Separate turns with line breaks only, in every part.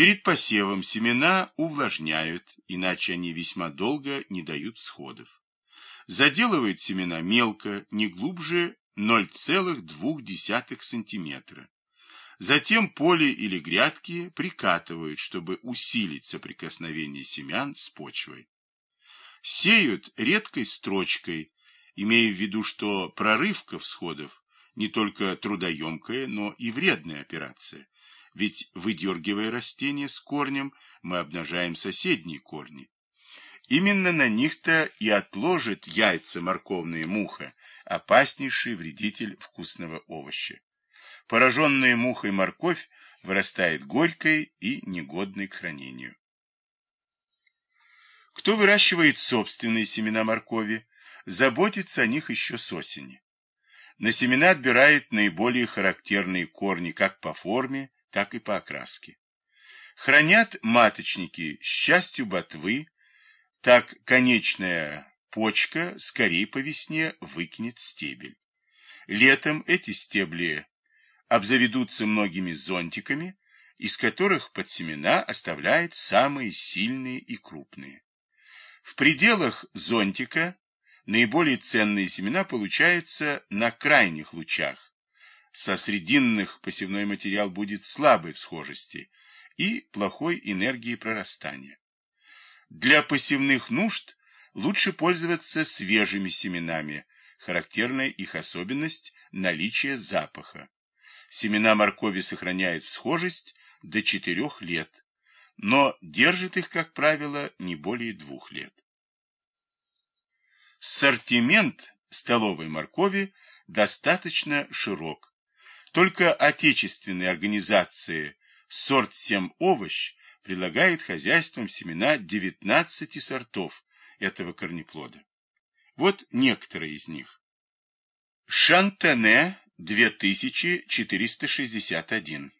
Перед посевом семена увлажняют, иначе они весьма долго не дают всходов. Заделывают семена мелко, не глубже 0,2 см. Затем поле или грядки прикатывают, чтобы усилить соприкосновение семян с почвой. Сеют редкой строчкой, имея в виду, что прорывка всходов не только трудоемкая, но и вредная операция. Ведь, выдергивая растение с корнем, мы обнажаем соседние корни. Именно на них-то и отложит яйца морковная муха, опаснейший вредитель вкусного овоща. Пораженная мухой морковь вырастает горькой и негодной к хранению. Кто выращивает собственные семена моркови, заботится о них еще с осени. На семена отбирают наиболее характерные корни как по форме, так и по окраске. Хранят маточники с частью ботвы, так конечная почка скорее по весне выкинет стебель. Летом эти стебли обзаведутся многими зонтиками, из которых под семена оставляет самые сильные и крупные. В пределах зонтика наиболее ценные семена получаются на крайних лучах. Со срединных посевной материал будет слабой в схожести и плохой энергии прорастания. Для посевных нужд лучше пользоваться свежими семенами, характерная их особенность – наличие запаха. Семена моркови сохраняют схожесть до 4 лет, но держит их, как правило, не более двух лет. Сортимент столовой моркови достаточно широк. Только отечественные организации «Сорт 7 овощ» предлагает хозяйствам семена 19 сортов этого корнеплода. Вот некоторые из них. Шантене 2461.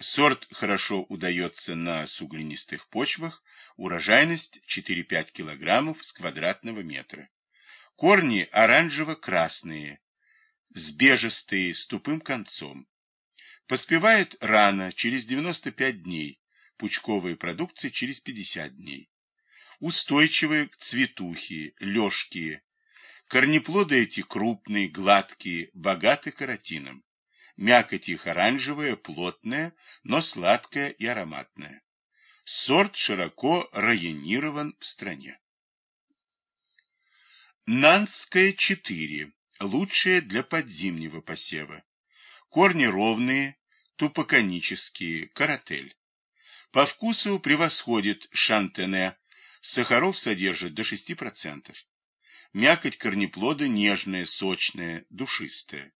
Сорт хорошо удается на суглинистых почвах, урожайность 4-5 кг с квадратного метра. Корни оранжево-красные, сбежистые, с тупым концом. Поспевает рано, через 95 дней, пучковые продукции через 50 дней. Устойчивые к цветухе, лёжкие, Корнеплоды эти крупные, гладкие, богаты каротином. Мякоть их оранжевая, плотная, но сладкая и ароматная. Сорт широко районирован в стране. Нанская 4. Лучшее для подзимнего посева. Корни ровные, тупоконические, каратель. По вкусу превосходит шантене, сахаров содержит до 6%. Мякоть корнеплода нежная, сочная, душистая.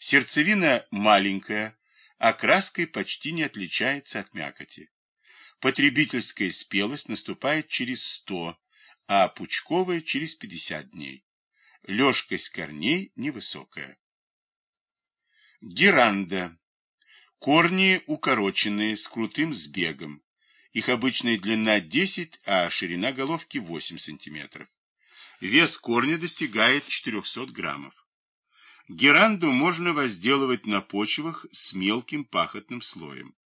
Сердцевина маленькая, окраской почти не отличается от мякоти. Потребительская спелость наступает через 100, а пучковая через 50 дней. Лёжкость корней невысокая. Геранда. Корни укороченные, с крутым сбегом. Их обычная длина 10, а ширина головки 8 сантиметров. Вес корня достигает 400 граммов. Геранду можно возделывать на почвах с мелким пахотным слоем.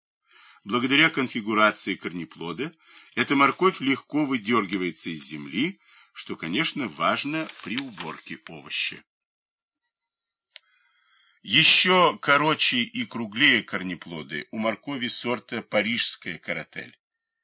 Благодаря конфигурации корнеплода эта морковь легко выдергивается из земли, что, конечно, важно при уборке овоща. Еще короче и круглее корнеплоды у моркови сорта парижская каратель.